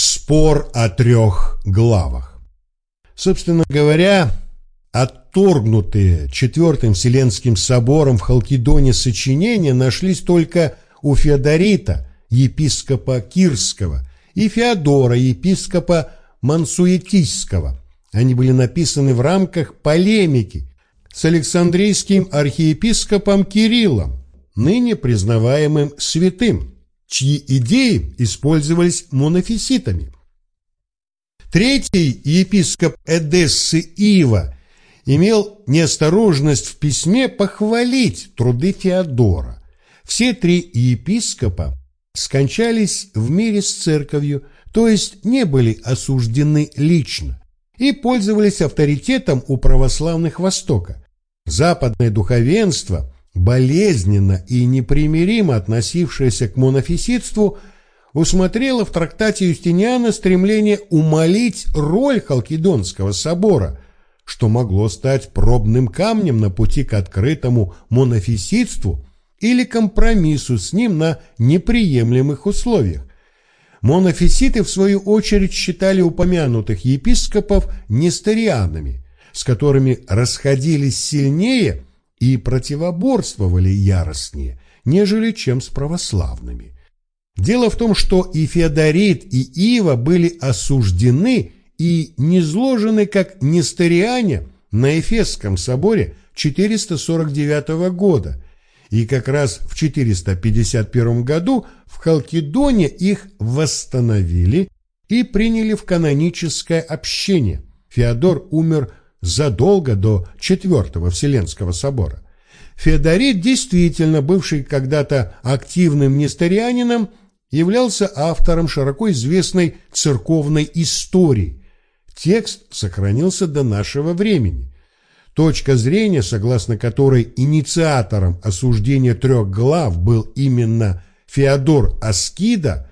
Спор о трех главах. Собственно говоря, отторгнутые Четвертым Вселенским собором в Халкидоне сочинения нашлись только у Феодорита, епископа Кирского, и Феодора, епископа Мансуетийского. Они были написаны в рамках полемики с Александрийским архиепископом Кириллом, ныне признаваемым святым чьи идеи использовались монофиситами. Третий епископ Эдессы Ива имел неосторожность в письме похвалить труды Феодора. Все три епископа скончались в мире с церковью, то есть не были осуждены лично и пользовались авторитетом у православных Востока. Западное духовенство – болезненно и непримиримо относившаяся к монофиситству, усмотрела в трактате Юстиниана стремление умолить роль Халкидонского собора, что могло стать пробным камнем на пути к открытому монофиситству или компромиссу с ним на неприемлемых условиях. Монофиситы, в свою очередь, считали упомянутых епископов нестарианами, с которыми расходились сильнее – и противоборствовали яростнее, нежели чем с православными. Дело в том, что и Феодорит, и Ива были осуждены и низложены как нестариане на Эфесском соборе 449 года, и как раз в 451 году в Халкидоне их восстановили и приняли в каноническое общение. Феодор умер задолго до Четвертого Вселенского собора. Феодорит, действительно бывший когда-то активным несторианином, являлся автором широко известной церковной истории. Текст сохранился до нашего времени. Точка зрения, согласно которой инициатором осуждения трех глав был именно Феодор Аскида,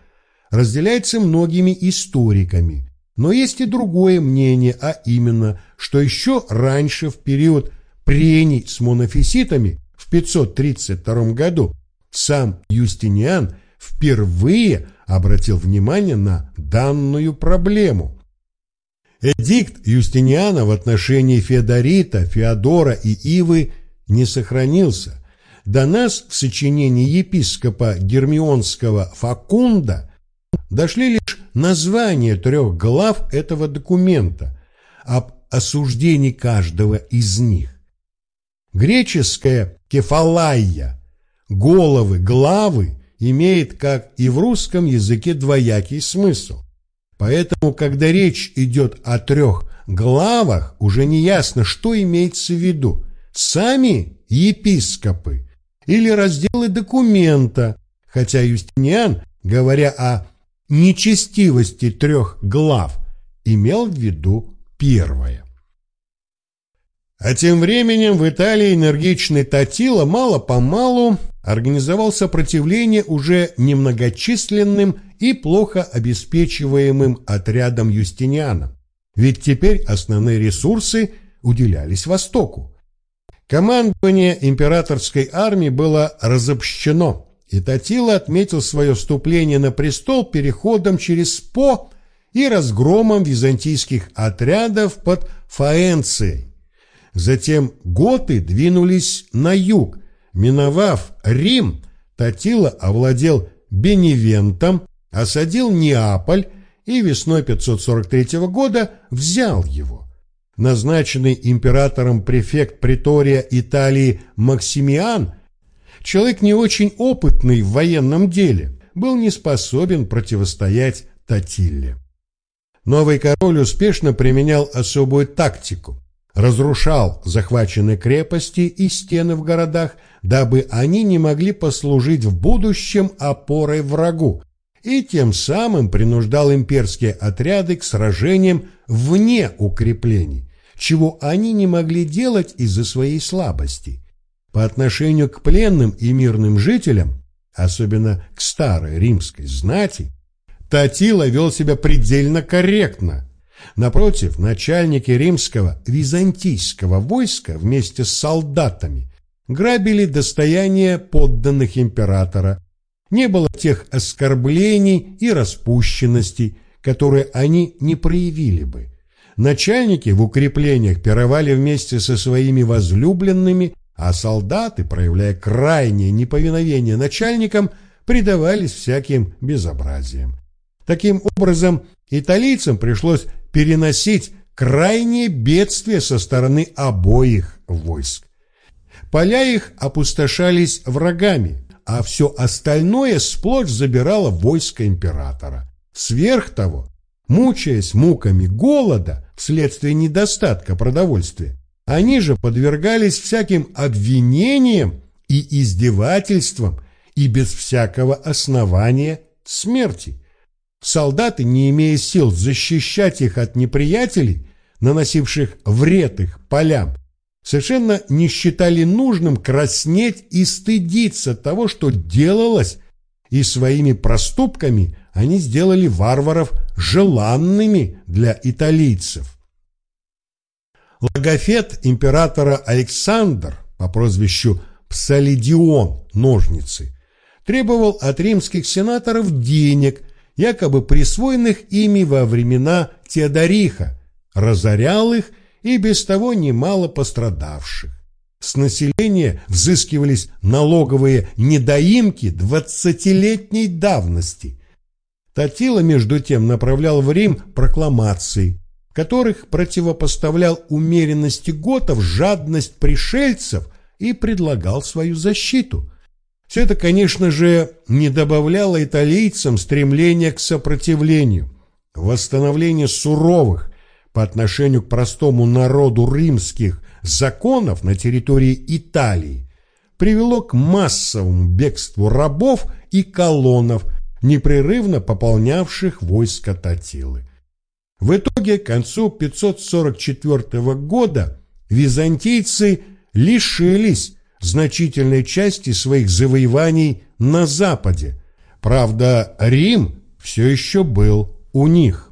разделяется многими историками. Но есть и другое мнение, а именно, что еще раньше, в период прений с монофиситами в 532 году, сам Юстиниан впервые обратил внимание на данную проблему. Эдикт Юстиниана в отношении Феодорита, Феодора и Ивы не сохранился. До нас в сочинении епископа Гермионского Факунда дошли лишь названия трех глав этого документа, об осуждении каждого из них. Греческое «кефалайя» – головы, главы – имеет, как и в русском языке, двоякий смысл. Поэтому, когда речь идет о трех главах, уже не ясно, что имеется в виду – сами епископы или разделы документа, хотя Юстиниан, говоря о нечестивости трех глав имел в виду первое. А тем временем в Италии энергичный Татила мало-помалу организовал сопротивление уже немногочисленным и плохо обеспечиваемым отрядом Юстиниана, ведь теперь основные ресурсы уделялись Востоку. Командование императорской армии было разобщено – и отметил свое вступление на престол переходом через По и разгромом византийских отрядов под Фаэнцией. Затем готы двинулись на юг. Миновав Рим, Татила овладел Беневентом, осадил Неаполь и весной 543 года взял его. Назначенный императором префект притория Италии Максимиан – человек не очень опытный в военном деле, был не способен противостоять Татилле. Новый король успешно применял особую тактику. Разрушал захваченные крепости и стены в городах, дабы они не могли послужить в будущем опорой врагу, и тем самым принуждал имперские отряды к сражениям вне укреплений, чего они не могли делать из-за своей слабости – по отношению к пленным и мирным жителям, особенно к старой римской знати, Татила вел себя предельно корректно. Напротив, начальники римского византийского войска вместе с солдатами грабили достояние подданных императора. Не было тех оскорблений и распущенностей, которые они не проявили бы. Начальники в укреплениях пировали вместе со своими возлюбленными, а солдаты, проявляя крайнее неповиновение начальникам, предавались всяким безобразиям. Таким образом, италийцам пришлось переносить крайнее бедствие со стороны обоих войск. Поля их опустошались врагами, а все остальное сплошь забирало войско императора. Сверх того, мучаясь муками голода вследствие недостатка продовольствия, они же подвергались всяким обвинениям и издевательствам и без всякого основания смерти. Солдаты, не имея сил защищать их от неприятелей, наносивших вред их полям, совершенно не считали нужным краснеть и стыдиться того, что делалось, и своими проступками они сделали варваров желанными для италийцев. Логофет императора Александр по прозвищу Псалидион Ножницы требовал от римских сенаторов денег, якобы присвоенных ими во времена Теодориха, разорял их и без того немало пострадавших. С населения взыскивались налоговые недоимки двадцатилетней давности. Татила, между тем, направлял в Рим прокламации, которых противопоставлял умеренности готов жадность пришельцев и предлагал свою защиту. Все это, конечно же, не добавляло италийцам стремления к сопротивлению, восстановление суровых, по отношению к простому народу римских законов на территории Италии привело к массовому бегству рабов и колоннов, непрерывно пополнявших войско Татилы. В итоге к концу 544 года византийцы лишились значительной части своих завоеваний на Западе. Правда, Рим все еще был у них.